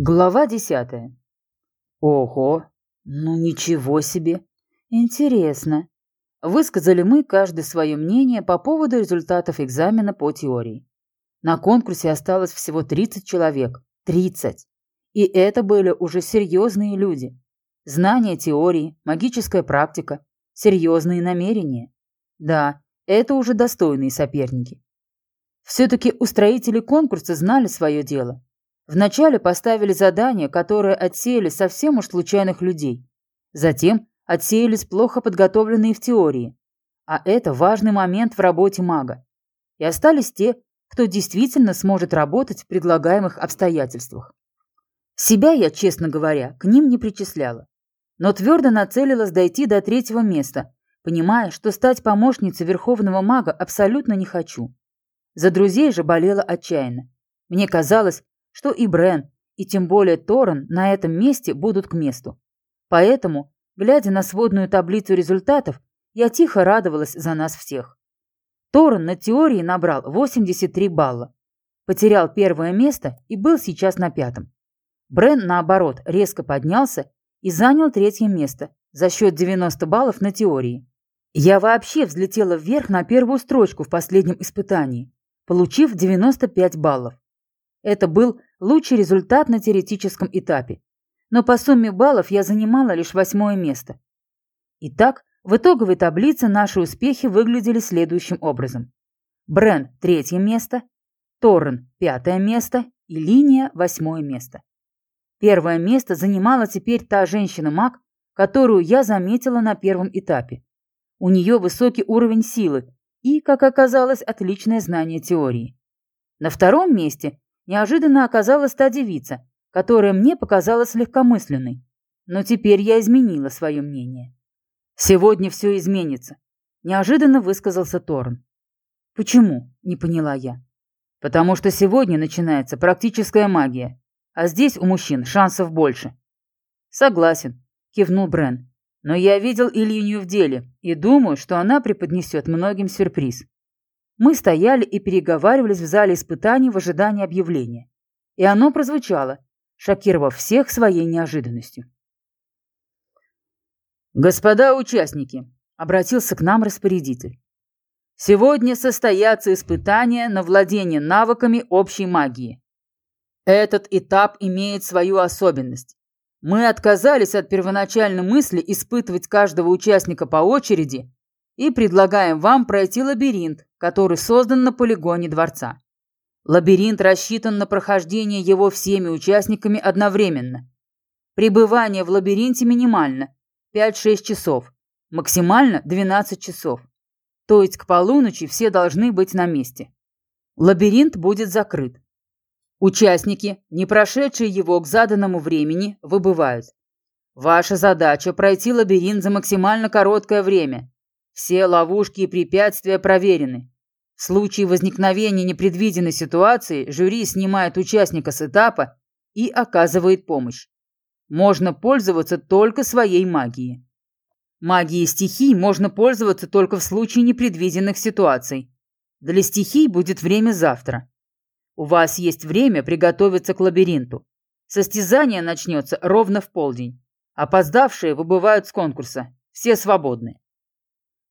Глава десятая. Ого, ну ничего себе. Интересно. Высказали мы каждый свое мнение по поводу результатов экзамена по теории. На конкурсе осталось всего 30 человек. 30. И это были уже серьезные люди. Знания теории, магическая практика, серьезные намерения. Да, это уже достойные соперники. Все-таки устроители конкурса знали свое дело Вначале поставили задания, которые отсеяли совсем уж случайных людей. Затем отсеялись плохо подготовленные в теории. А это важный момент в работе мага. И остались те, кто действительно сможет работать в предлагаемых обстоятельствах. Себя я, честно говоря, к ним не причисляла. Но твердо нацелилась дойти до третьего места, понимая, что стать помощницей верховного мага абсолютно не хочу. За друзей же болела отчаянно. Мне казалось, что и Брен, и тем более Торрен на этом месте будут к месту. Поэтому, глядя на сводную таблицу результатов, я тихо радовалась за нас всех. Торрен на теории набрал 83 балла. Потерял первое место и был сейчас на пятом. Брен, наоборот, резко поднялся и занял третье место за счет 90 баллов на теории. Я вообще взлетела вверх на первую строчку в последнем испытании, получив 95 баллов. Это был лучший результат на теоретическом этапе. Но по сумме баллов я занимала лишь восьмое место. Итак, в итоговой таблице наши успехи выглядели следующим образом. Брен – третье место, Торрен – пятое место и Линия – восьмое место. Первое место занимала теперь та женщина-маг, которую я заметила на первом этапе. У нее высокий уровень силы и, как оказалось, отличное знание теории. На втором месте неожиданно оказалась та девица, которая мне показалась легкомысленной. Но теперь я изменила свое мнение. «Сегодня все изменится», — неожиданно высказался Торн. «Почему?» — не поняла я. «Потому что сегодня начинается практическая магия, а здесь у мужчин шансов больше». «Согласен», — кивнул Брен. «Но я видел Ильинью в деле и думаю, что она преподнесет многим сюрприз». Мы стояли и переговаривались в зале испытаний в ожидании объявления. И оно прозвучало, шокировав всех своей неожиданностью. «Господа участники!» — обратился к нам распорядитель. «Сегодня состоятся испытания на владение навыками общей магии. Этот этап имеет свою особенность. Мы отказались от первоначальной мысли испытывать каждого участника по очереди и предлагаем вам пройти лабиринт, который создан на полигоне дворца. Лабиринт рассчитан на прохождение его всеми участниками одновременно. Пребывание в лабиринте минимально 5-6 часов, максимально 12 часов. То есть к полуночи все должны быть на месте. Лабиринт будет закрыт. Участники, не прошедшие его к заданному времени, выбывают. Ваша задача – пройти лабиринт за максимально короткое время, все ловушки и препятствия проверены. В случае возникновения непредвиденной ситуации жюри снимает участника с этапа и оказывает помощь. Можно пользоваться только своей магией. Магией стихий можно пользоваться только в случае непредвиденных ситуаций. Для стихий будет время завтра. У вас есть время приготовиться к лабиринту. Состязание начнется ровно в полдень. Опоздавшие выбывают с конкурса. Все свободны.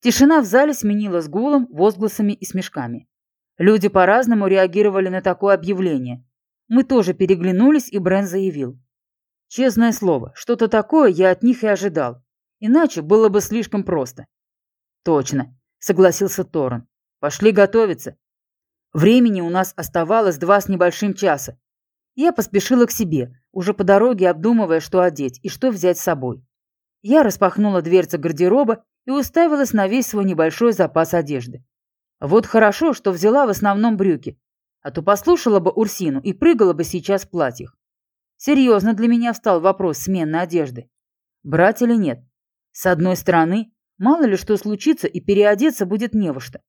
Тишина в зале сменилась гулом, возгласами и смешками. Люди по-разному реагировали на такое объявление. Мы тоже переглянулись, и Брен заявил. Честное слово, что-то такое я от них и ожидал. Иначе было бы слишком просто. Точно, согласился Торрен. Пошли готовиться. Времени у нас оставалось два с небольшим часа. Я поспешила к себе, уже по дороге обдумывая, что одеть и что взять с собой. Я распахнула дверцы гардероба и уставилась на весь свой небольшой запас одежды. Вот хорошо, что взяла в основном брюки, а то послушала бы Урсину и прыгала бы сейчас в платьях. Серьезно для меня встал вопрос смены одежды. Брать или нет? С одной стороны, мало ли что случится и переодеться будет не во что.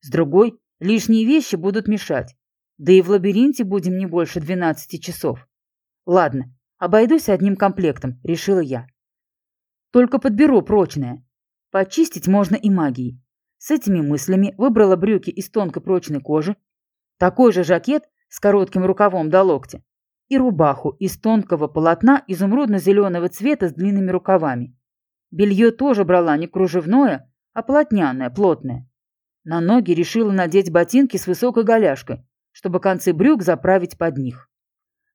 С другой, лишние вещи будут мешать. Да и в лабиринте будем не больше 12 часов. Ладно, обойдусь одним комплектом, решила я. Только подберу прочное. Почистить можно и магией. С этими мыслями выбрала брюки из тонкой прочной кожи, такой же жакет с коротким рукавом до локтя, и рубаху из тонкого полотна изумрудно-зеленого цвета с длинными рукавами. Белье тоже брала не кружевное, а полотняное, плотное. На ноги решила надеть ботинки с высокой голяшкой, чтобы концы брюк заправить под них.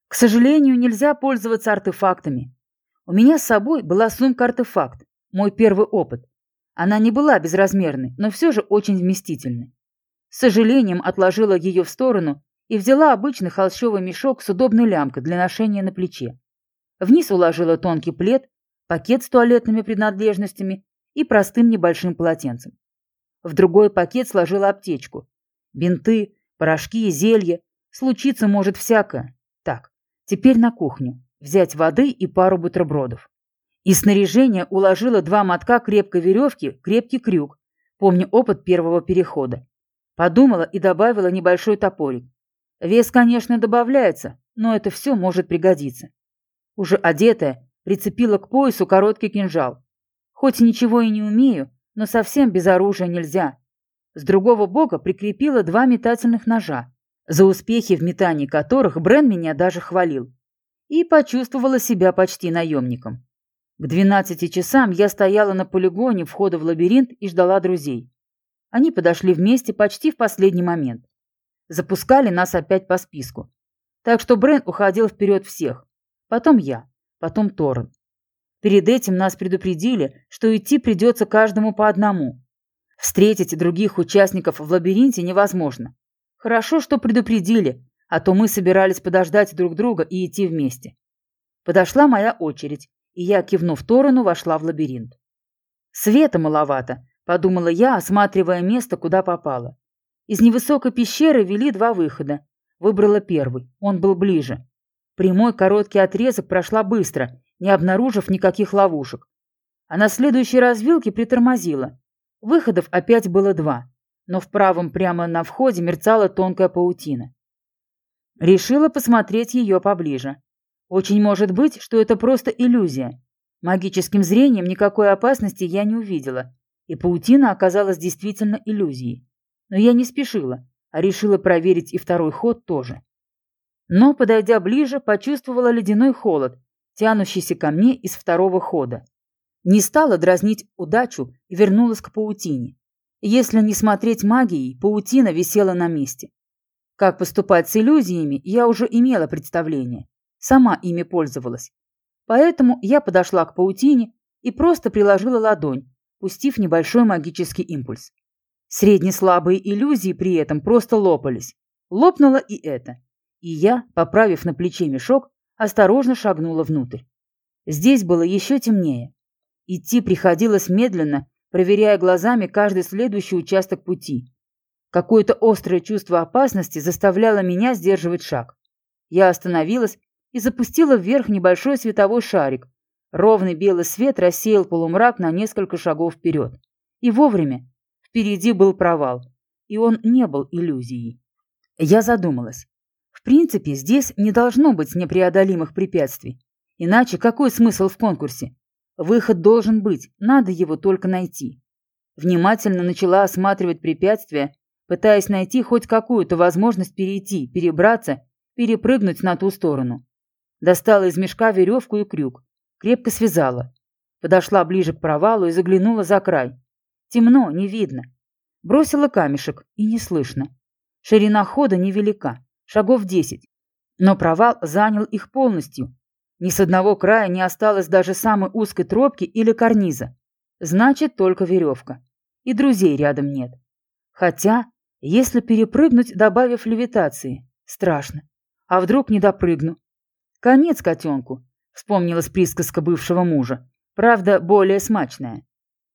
К сожалению, нельзя пользоваться артефактами. У меня с собой была сумка-артефакт, мой первый опыт. Она не была безразмерной, но все же очень вместительной. С сожалением отложила ее в сторону и взяла обычный холщовый мешок с удобной лямкой для ношения на плече. Вниз уложила тонкий плед, пакет с туалетными принадлежностями и простым небольшим полотенцем. В другой пакет сложила аптечку. Бинты, порошки, зелья. Случиться может всякое. Так, теперь на кухню. Взять воды и пару бутербродов. Из снаряжения уложила два мотка крепкой веревки, крепкий крюк. Помню опыт первого перехода. Подумала и добавила небольшой топорик. Вес, конечно, добавляется, но это все может пригодиться. Уже одетая, прицепила к поясу короткий кинжал. Хоть ничего и не умею, но совсем без оружия нельзя. С другого бока прикрепила два метательных ножа, за успехи в метании которых Брен меня даже хвалил. И почувствовала себя почти наемником. К двенадцати часам я стояла на полигоне входа в лабиринт и ждала друзей. Они подошли вместе почти в последний момент. Запускали нас опять по списку. Так что Брен уходил вперед всех. Потом я, потом Торрен. Перед этим нас предупредили, что идти придется каждому по одному. Встретить других участников в лабиринте невозможно. Хорошо, что предупредили, а то мы собирались подождать друг друга и идти вместе. Подошла моя очередь, и я, кивнув Торону, вошла в лабиринт. «Света маловато», — подумала я, осматривая место, куда попала. Из невысокой пещеры вели два выхода. Выбрала первый, он был ближе. Прямой короткий отрезок прошла быстро, не обнаружив никаких ловушек. А на следующей развилке притормозила. Выходов опять было два, но в правом прямо на входе мерцала тонкая паутина. Решила посмотреть ее поближе. Очень может быть, что это просто иллюзия. Магическим зрением никакой опасности я не увидела, и паутина оказалась действительно иллюзией. Но я не спешила, а решила проверить и второй ход тоже. Но, подойдя ближе, почувствовала ледяной холод, тянущийся ко мне из второго хода. Не стала дразнить удачу и вернулась к паутине. Если не смотреть магией, паутина висела на месте. Как поступать с иллюзиями, я уже имела представление. Сама ими пользовалась. Поэтому я подошла к паутине и просто приложила ладонь, пустив небольшой магический импульс. Среднеслабые иллюзии при этом просто лопались. Лопнуло и это. И я, поправив на плече мешок, осторожно шагнула внутрь. Здесь было еще темнее. Идти приходилось медленно, проверяя глазами каждый следующий участок пути. Какое-то острое чувство опасности заставляло меня сдерживать шаг. Я остановилась и запустила вверх небольшой световой шарик. Ровный белый свет рассеял полумрак на несколько шагов вперед. И вовремя. Впереди был провал. И он не был иллюзией. Я задумалась. В принципе, здесь не должно быть непреодолимых препятствий. Иначе какой смысл в конкурсе? Выход должен быть, надо его только найти. Внимательно начала осматривать препятствия, пытаясь найти хоть какую-то возможность перейти, перебраться, перепрыгнуть на ту сторону. Достала из мешка веревку и крюк. Крепко связала. Подошла ближе к провалу и заглянула за край. Темно, не видно. Бросила камешек, и не слышно. Ширина хода невелика, шагов десять. Но провал занял их полностью. Ни с одного края не осталось даже самой узкой тропки или карниза. Значит, только веревка. И друзей рядом нет. Хотя, если перепрыгнуть, добавив левитации, страшно. А вдруг не допрыгну? «Конец котенку», — вспомнилась присказка бывшего мужа. Правда, более смачная.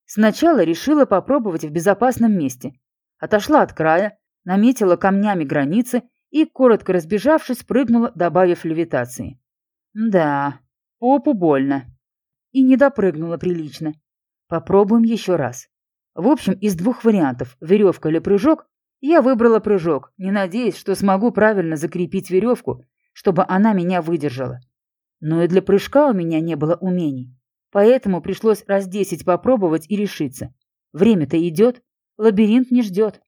Сначала решила попробовать в безопасном месте. Отошла от края, наметила камнями границы и, коротко разбежавшись, прыгнула, добавив левитации. Да, попу больно. И не допрыгнула прилично. Попробуем еще раз. В общем, из двух вариантов, веревка или прыжок, я выбрала прыжок, не надеясь, что смогу правильно закрепить веревку чтобы она меня выдержала. Но и для прыжка у меня не было умений. Поэтому пришлось раз десять попробовать и решиться. Время-то идет, лабиринт не ждет.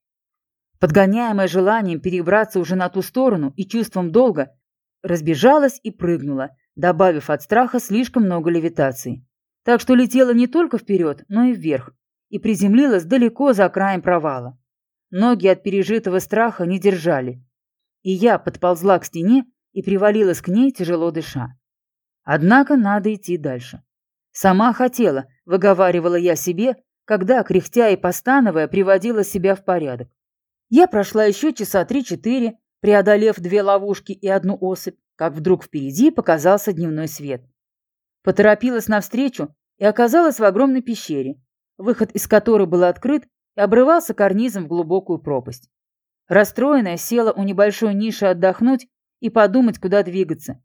Подгоняемая желанием перебраться уже на ту сторону и чувством долга, разбежалась и прыгнула, добавив от страха слишком много левитации. Так что летела не только вперед, но и вверх, и приземлилась далеко за краем провала. Ноги от пережитого страха не держали, и я подползла к стене и привалилась к ней, тяжело дыша. Однако надо идти дальше. Сама хотела, выговаривала я себе, когда, кряхтя и постановая, приводила себя в порядок. Я прошла еще часа три-четыре, преодолев две ловушки и одну особь, как вдруг впереди показался дневной свет. Поторопилась навстречу и оказалась в огромной пещере, выход из которой был открыт и обрывался карнизом в глубокую пропасть. Расстроенная села у небольшой ниши отдохнуть и подумать, куда двигаться.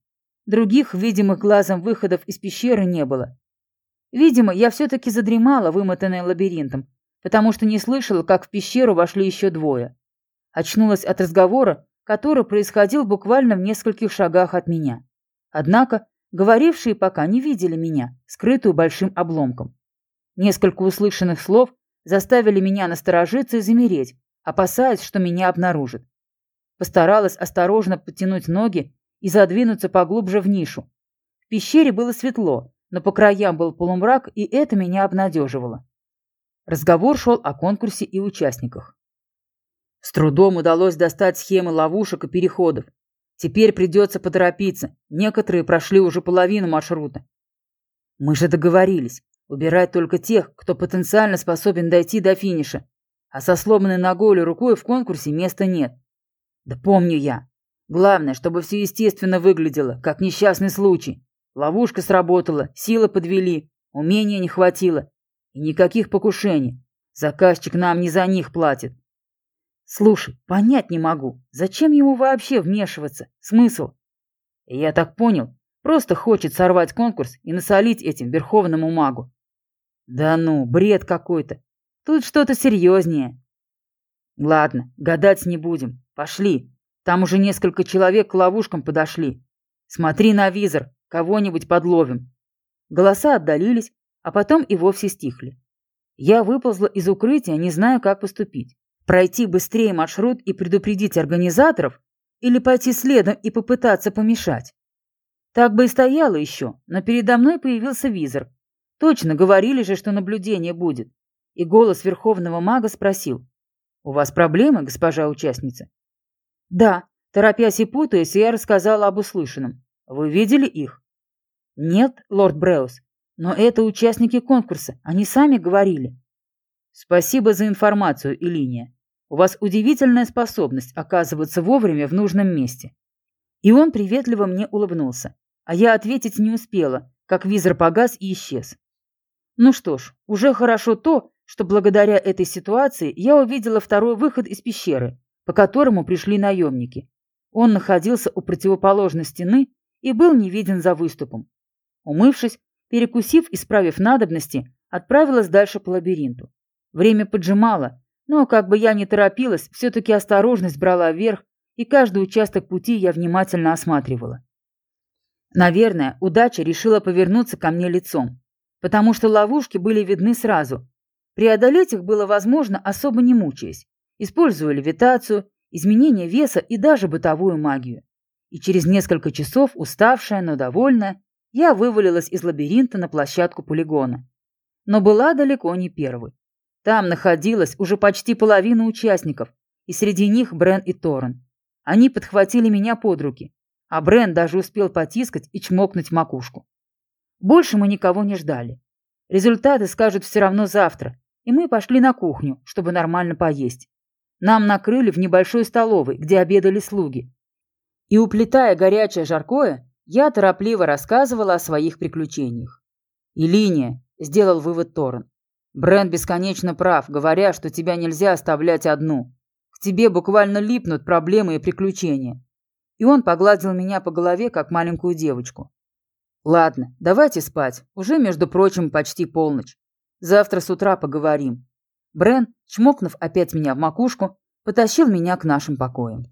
Других видимых глазом выходов из пещеры не было. Видимо, я все-таки задремала, вымотанная лабиринтом, потому что не слышала, как в пещеру вошли еще двое. Очнулась от разговора, который происходил буквально в нескольких шагах от меня. Однако говорившие пока не видели меня, скрытую большим обломком. Несколько услышанных слов заставили меня насторожиться и замереть, опасаясь, что меня обнаружат. Постаралась осторожно подтянуть ноги и задвинуться поглубже в нишу. В пещере было светло, но по краям был полумрак, и это меня обнадеживало. Разговор шел о конкурсе и участниках. С трудом удалось достать схемы ловушек и переходов. Теперь придется поторопиться. Некоторые прошли уже половину маршрута. Мы же договорились. Убирать только тех, кто потенциально способен дойти до финиша. А со сломанной ногой или рукой в конкурсе места нет. Да помню я. Главное, чтобы все естественно выглядело, как несчастный случай. Ловушка сработала, силы подвели, умения не хватило. И никаких покушений. Заказчик нам не за них платит. Слушай, понять не могу, зачем ему вообще вмешиваться? Смысл? Я так понял, просто хочет сорвать конкурс и насолить этим верховному магу. Да ну, бред какой-то. Тут что-то серьезнее. Ладно, гадать не будем. Пошли. Там уже несколько человек к ловушкам подошли. Смотри на визор, Кого-нибудь подловим. Голоса отдалились, а потом и вовсе стихли. Я выползла из укрытия, не зная, как поступить. Пройти быстрее маршрут и предупредить организаторов или пойти следом и попытаться помешать. Так бы и стояла еще, но передо мной появился визор. Точно говорили же, что наблюдение будет. И голос верховного мага спросил. «У вас проблемы, госпожа участница?» «Да», торопясь и путаясь, я рассказала об услышанном. «Вы видели их?» «Нет, лорд Бреус, но это участники конкурса, они сами говорили». «Спасибо за информацию, Илиния. У вас удивительная способность оказываться вовремя в нужном месте». И он приветливо мне улыбнулся, а я ответить не успела, как визор погас и исчез. Ну что ж, уже хорошо то, что благодаря этой ситуации я увидела второй выход из пещеры, по которому пришли наемники. Он находился у противоположной стены и был не виден за выступом. Умывшись, перекусив и справив надобности, отправилась дальше по лабиринту. Время поджимало, но, как бы я ни торопилась, все-таки осторожность брала вверх, и каждый участок пути я внимательно осматривала. Наверное, удача решила повернуться ко мне лицом, потому что ловушки были видны сразу. Преодолеть их было возможно, особо не мучаясь, используя левитацию, изменение веса и даже бытовую магию. И через несколько часов, уставшая, но довольная, я вывалилась из лабиринта на площадку полигона. Но была далеко не первой. Там находилась уже почти половина участников, и среди них Брен и Торрен. Они подхватили меня под руки, а Брен даже успел потискать и чмокнуть макушку. Больше мы никого не ждали. Результаты скажут все равно завтра, и мы пошли на кухню, чтобы нормально поесть. Нам накрыли в небольшой столовой, где обедали слуги. И уплетая горячее жаркое, я торопливо рассказывала о своих приключениях. «И линия», — сделал вывод Торрен. «Брент бесконечно прав, говоря, что тебя нельзя оставлять одну. К тебе буквально липнут проблемы и приключения». И он погладил меня по голове, как маленькую девочку. «Ладно, давайте спать. Уже, между прочим, почти полночь. Завтра с утра поговорим». Брен, чмокнув опять меня в макушку, потащил меня к нашим покоям.